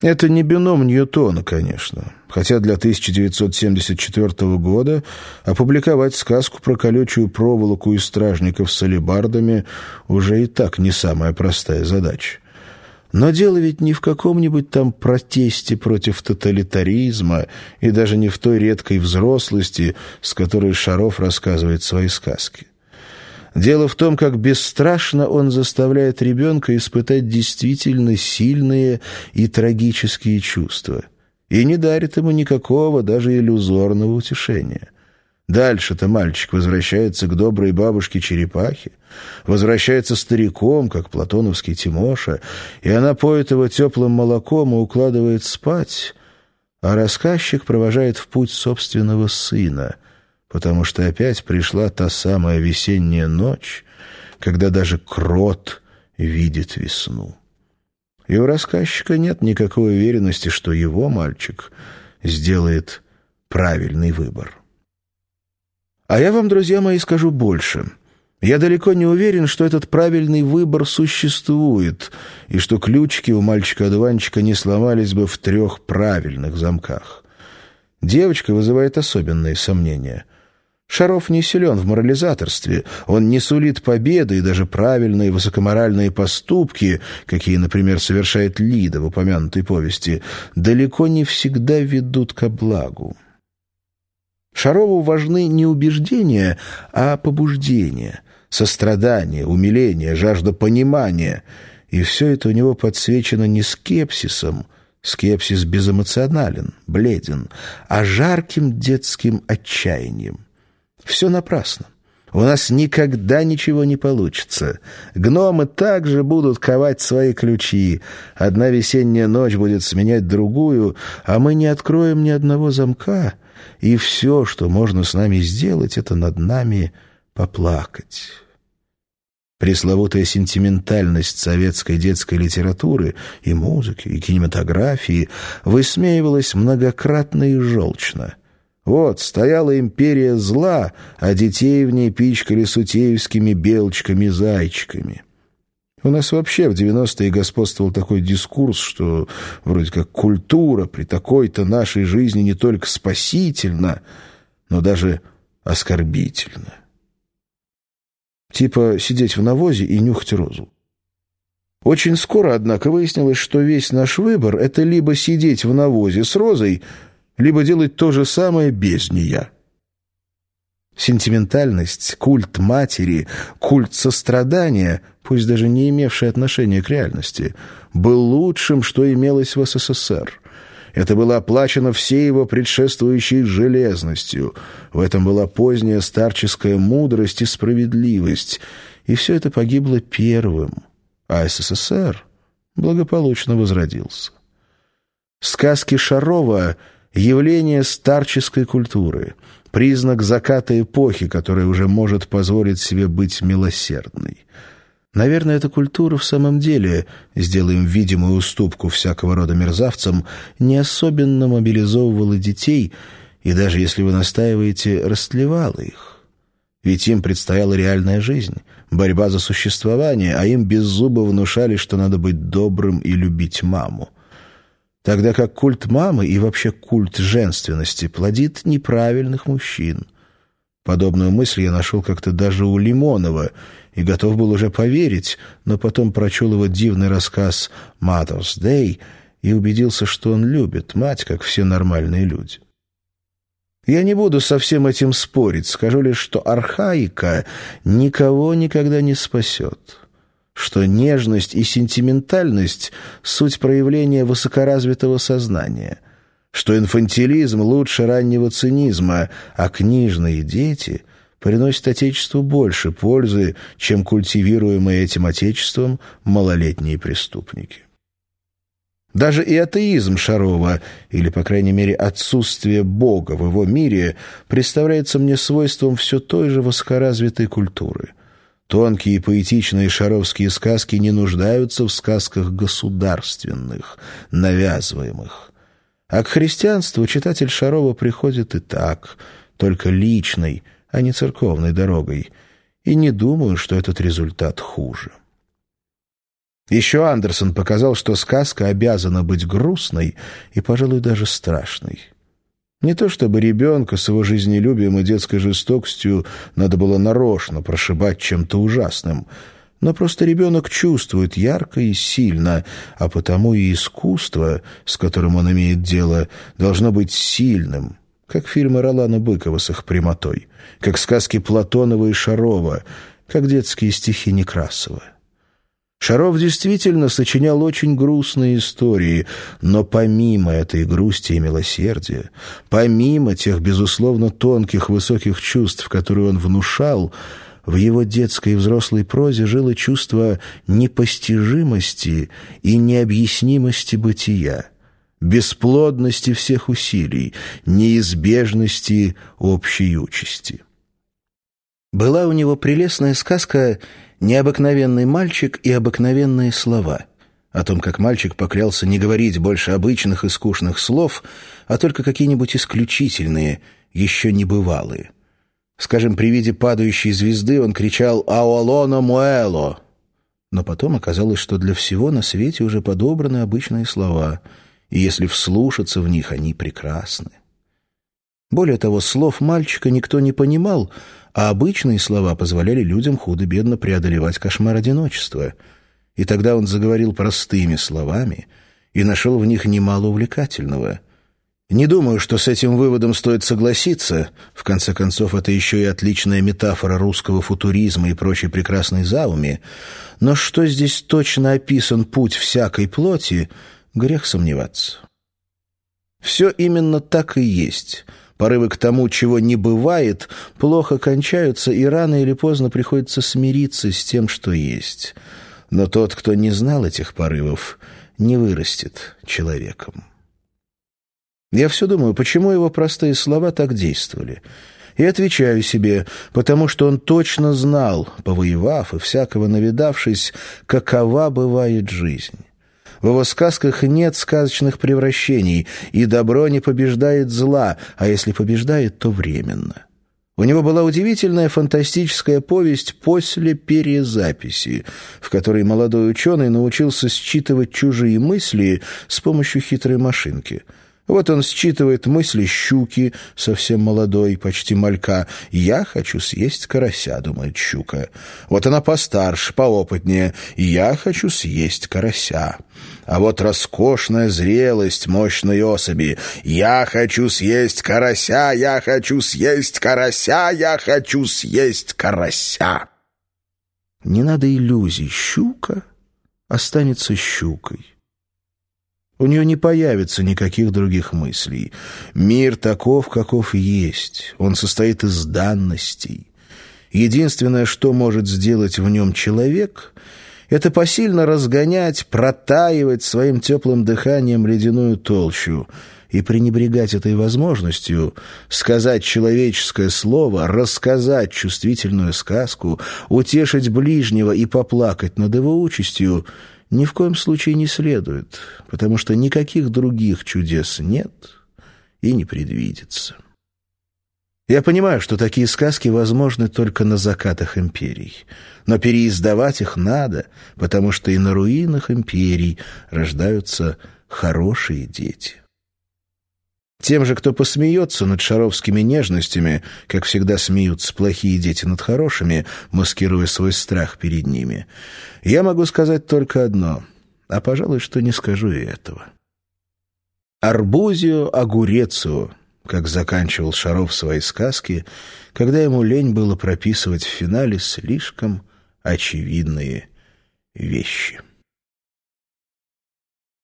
Это не бином Ньютона, конечно, хотя для 1974 года опубликовать сказку про колючую проволоку и стражников с алебардами уже и так не самая простая задача. Но дело ведь не в каком-нибудь там протесте против тоталитаризма и даже не в той редкой взрослости, с которой Шаров рассказывает свои сказки. Дело в том, как бесстрашно он заставляет ребенка испытать действительно сильные и трагические чувства и не дарит ему никакого, даже иллюзорного утешения. Дальше-то мальчик возвращается к доброй бабушке Черепахе, возвращается стариком, как платоновский Тимоша, и она поет его теплым молоком и укладывает спать, а рассказчик провожает в путь собственного сына, потому что опять пришла та самая весенняя ночь, когда даже крот видит весну. И у рассказчика нет никакой уверенности, что его мальчик сделает правильный выбор. А я вам, друзья мои, скажу больше. Я далеко не уверен, что этот правильный выбор существует, и что ключики у мальчика-одуванчика не сломались бы в трех правильных замках. Девочка вызывает особенные сомнения. Шаров не силен в морализаторстве, он не сулит победы и даже правильные высокоморальные поступки, какие, например, совершает Лида в упомянутой повести, далеко не всегда ведут ко благу. Шарову важны не убеждения, а побуждения, сострадание, умиление, жажда понимания. И все это у него подсвечено не скепсисом, скепсис безэмоционален, бледен, а жарким детским отчаянием. Все напрасно. У нас никогда ничего не получится. Гномы также будут ковать свои ключи. Одна весенняя ночь будет сменять другую, а мы не откроем ни одного замка, и все, что можно с нами сделать, это над нами поплакать. Пресловутая сентиментальность советской детской литературы и музыки, и кинематографии высмеивалась многократно и желчно. Вот, стояла империя зла, а детей в ней пичкали сутеевскими белочками-зайчиками. У нас вообще в 90-е господствовал такой дискурс, что вроде как культура при такой-то нашей жизни не только спасительна, но даже оскорбительна. Типа сидеть в навозе и нюхать розу. Очень скоро, однако, выяснилось, что весь наш выбор — это либо сидеть в навозе с розой, либо делать то же самое без нее. Сентиментальность, культ матери, культ сострадания, пусть даже не имевший отношения к реальности, был лучшим, что имелось в СССР. Это было оплачено всей его предшествующей железностью. В этом была поздняя старческая мудрость и справедливость. И все это погибло первым. А СССР благополучно возродился. Сказки Шарова — явление старческой культуры — признак заката эпохи, которая уже может позволить себе быть милосердной. Наверное, эта культура в самом деле, сделаем видимую уступку всякого рода мерзавцам, не особенно мобилизовывала детей и даже, если вы настаиваете, растлевала их. Ведь им предстояла реальная жизнь, борьба за существование, а им без зуба внушали, что надо быть добрым и любить маму тогда как культ мамы и вообще культ женственности плодит неправильных мужчин. Подобную мысль я нашел как-то даже у Лимонова и готов был уже поверить, но потом прочел его дивный рассказ «Mother's Day» и убедился, что он любит мать, как все нормальные люди. Я не буду со всем этим спорить, скажу лишь, что архаика никого никогда не спасет что нежность и сентиментальность — суть проявления высокоразвитого сознания, что инфантилизм лучше раннего цинизма, а книжные дети приносят Отечеству больше пользы, чем культивируемые этим Отечеством малолетние преступники. Даже и атеизм Шарова, или, по крайней мере, отсутствие Бога в его мире, представляется мне свойством все той же высокоразвитой культуры — Тонкие поэтичные шаровские сказки не нуждаются в сказках государственных, навязываемых. А к христианству читатель Шарова приходит и так, только личной, а не церковной дорогой, и не думаю, что этот результат хуже. Еще Андерсон показал, что сказка обязана быть грустной и, пожалуй, даже страшной. Не то чтобы ребенка с его жизнелюбием и детской жестокостью надо было нарочно прошибать чем-то ужасным, но просто ребенок чувствует ярко и сильно, а потому и искусство, с которым он имеет дело, должно быть сильным, как фильмы Ролана Быкова с их прямотой, как сказки Платонова и Шарова, как детские стихи Некрасова. Шаров действительно сочинял очень грустные истории, но помимо этой грусти и милосердия, помимо тех, безусловно, тонких высоких чувств, которые он внушал, в его детской и взрослой прозе жило чувство непостижимости и необъяснимости бытия, бесплодности всех усилий, неизбежности общей участи. Была у него прелестная сказка «Необыкновенный мальчик и обыкновенные слова», о том, как мальчик поклялся не говорить больше обычных и скучных слов, а только какие-нибудь исключительные, еще небывалые. Скажем, при виде падающей звезды он кричал «Ауалоно Муэло!», но потом оказалось, что для всего на свете уже подобраны обычные слова, и если вслушаться в них, они прекрасны. Более того, слов мальчика никто не понимал, а обычные слова позволяли людям худо-бедно преодолевать кошмар одиночества. И тогда он заговорил простыми словами и нашел в них немало увлекательного. Не думаю, что с этим выводом стоит согласиться. В конце концов, это еще и отличная метафора русского футуризма и прочей прекрасной зауми. Но что здесь точно описан путь всякой плоти, грех сомневаться. Все именно так и есть — Порывы к тому, чего не бывает, плохо кончаются, и рано или поздно приходится смириться с тем, что есть. Но тот, кто не знал этих порывов, не вырастет человеком. Я все думаю, почему его простые слова так действовали. И отвечаю себе, потому что он точно знал, повоевав и всякого навидавшись, какова бывает жизнь. В его сказках нет сказочных превращений, и добро не побеждает зла, а если побеждает, то временно. У него была удивительная фантастическая повесть «После перезаписи», в которой молодой ученый научился считывать чужие мысли с помощью хитрой машинки — вот он считывает мысли щуки, совсем молодой, почти малька. «Я хочу съесть карася», — думает щука. Вот она постарше, поопытнее. «Я хочу съесть карася». А вот роскошная зрелость мощной особи. «Я хочу съесть карася, я хочу съесть карася, я хочу съесть карася». Не надо иллюзий. Щука останется щукой. У нее не появится никаких других мыслей. Мир таков, каков есть. Он состоит из данностей. Единственное, что может сделать в нем человек, это посильно разгонять, протаивать своим теплым дыханием ледяную толщу и пренебрегать этой возможностью сказать человеческое слово, рассказать чувствительную сказку, утешить ближнего и поплакать над его участью — ни в коем случае не следует, потому что никаких других чудес нет и не предвидится. Я понимаю, что такие сказки возможны только на закатах империй, но переиздавать их надо, потому что и на руинах империй рождаются хорошие дети. Тем же, кто посмеется над шаровскими нежностями, как всегда смеются плохие дети над хорошими, маскируя свой страх перед ними, я могу сказать только одно, а, пожалуй, что не скажу и этого. «Арбузио агурецио», как заканчивал Шаров свои сказки, когда ему лень было прописывать в финале слишком очевидные вещи.